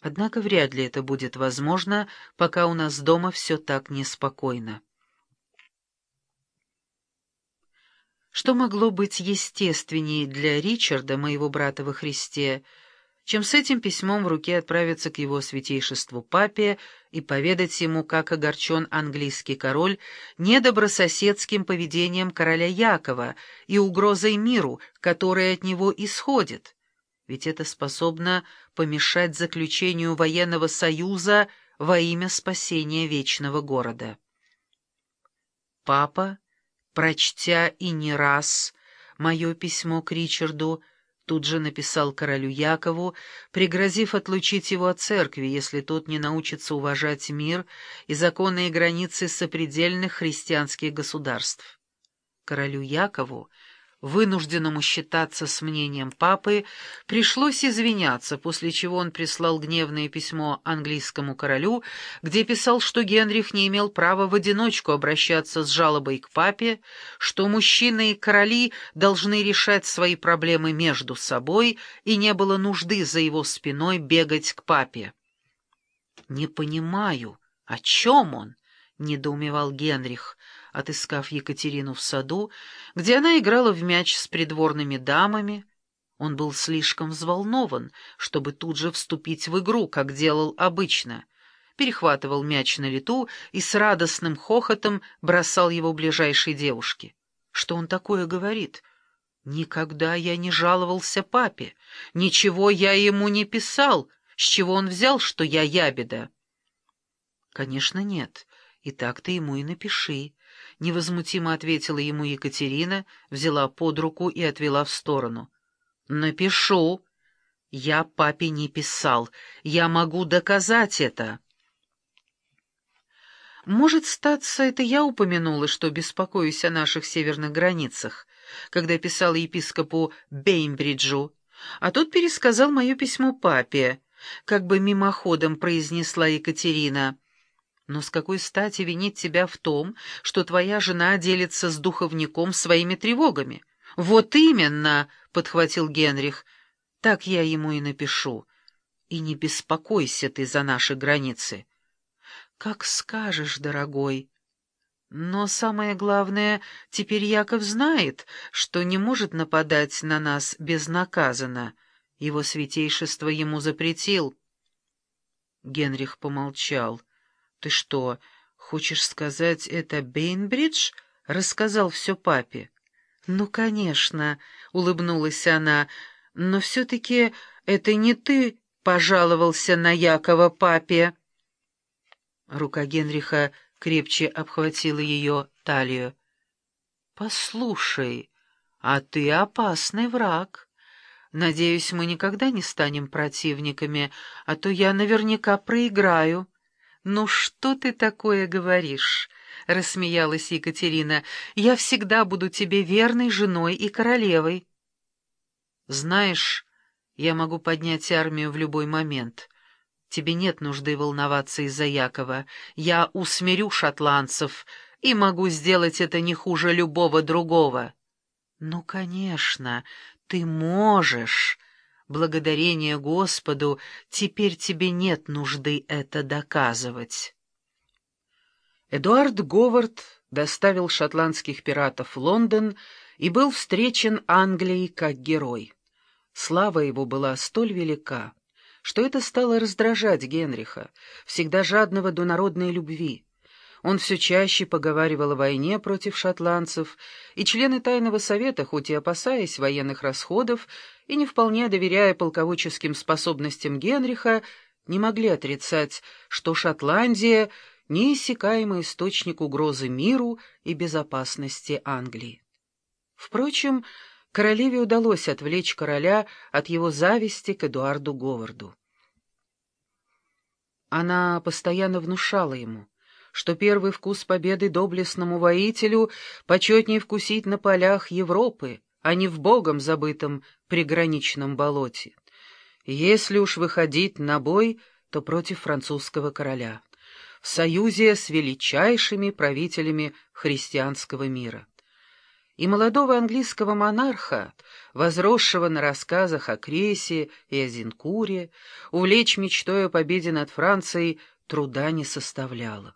Однако вряд ли это будет возможно, пока у нас дома все так неспокойно. Что могло быть естественнее для Ричарда, моего брата во Христе, чем с этим письмом в руке отправиться к его святейшеству папе и поведать ему, как огорчен английский король недобрососедским поведением короля Якова и угрозой миру, которая от него исходит? Ведь это способно помешать заключению военного союза во имя спасения вечного города. Папа Прочтя и не раз мое письмо к Ричарду, тут же написал королю Якову, пригрозив отлучить его от церкви, если тот не научится уважать мир и законные границы сопредельных христианских государств. Королю Якову вынужденному считаться с мнением папы, пришлось извиняться, после чего он прислал гневное письмо английскому королю, где писал, что Генрих не имел права в одиночку обращаться с жалобой к папе, что мужчины и короли должны решать свои проблемы между собой, и не было нужды за его спиной бегать к папе. «Не понимаю, о чем он?» — недоумевал Генрих — отыскав Екатерину в саду, где она играла в мяч с придворными дамами. Он был слишком взволнован, чтобы тут же вступить в игру, как делал обычно. Перехватывал мяч на лету и с радостным хохотом бросал его ближайшей девушке. Что он такое говорит? «Никогда я не жаловался папе. Ничего я ему не писал. С чего он взял, что я ябеда?» «Конечно, нет. И так ты ему и напиши. — невозмутимо ответила ему Екатерина, взяла под руку и отвела в сторону. «Напишу. Я папе не писал. Я могу доказать это». Может, статься, это я упомянула, что беспокоюсь о наших северных границах, когда писала епископу Беймбриджу, а тот пересказал мое письмо папе, как бы мимоходом произнесла Екатерина — но с какой стати винить тебя в том, что твоя жена делится с духовником своими тревогами? Вот именно, — подхватил Генрих, — так я ему и напишу. И не беспокойся ты за наши границы. Как скажешь, дорогой. Но самое главное, теперь Яков знает, что не может нападать на нас безнаказанно. Его святейшество ему запретил. Генрих помолчал. «Ты что, хочешь сказать, это Бейнбридж рассказал все папе?» «Ну, конечно», — улыбнулась она, — «но все-таки это не ты пожаловался на Якова папе». Рука Генриха крепче обхватила ее талию. «Послушай, а ты опасный враг. Надеюсь, мы никогда не станем противниками, а то я наверняка проиграю». «Ну что ты такое говоришь?» — рассмеялась Екатерина. «Я всегда буду тебе верной женой и королевой». «Знаешь, я могу поднять армию в любой момент. Тебе нет нужды волноваться из-за Якова. Я усмирю шотландцев и могу сделать это не хуже любого другого». «Ну, конечно, ты можешь». Благодарение Господу, теперь тебе нет нужды это доказывать. Эдуард Говард доставил шотландских пиратов в Лондон и был встречен Англией как герой. Слава его была столь велика, что это стало раздражать Генриха, всегда жадного до народной любви. Он все чаще поговаривал о войне против шотландцев, и члены Тайного Совета, хоть и опасаясь военных расходов и не вполне доверяя полководческим способностям Генриха, не могли отрицать, что Шотландия — неиссякаемый источник угрозы миру и безопасности Англии. Впрочем, королеве удалось отвлечь короля от его зависти к Эдуарду Говарду. Она постоянно внушала ему, что первый вкус победы доблестному воителю почетнее вкусить на полях Европы, а не в богом забытом приграничном болоте. Если уж выходить на бой, то против французского короля, в союзе с величайшими правителями христианского мира. и молодого английского монарха, возросшего на рассказах о Кресе и о Зинкуре, увлечь мечтой о победе над Францией труда не составляло.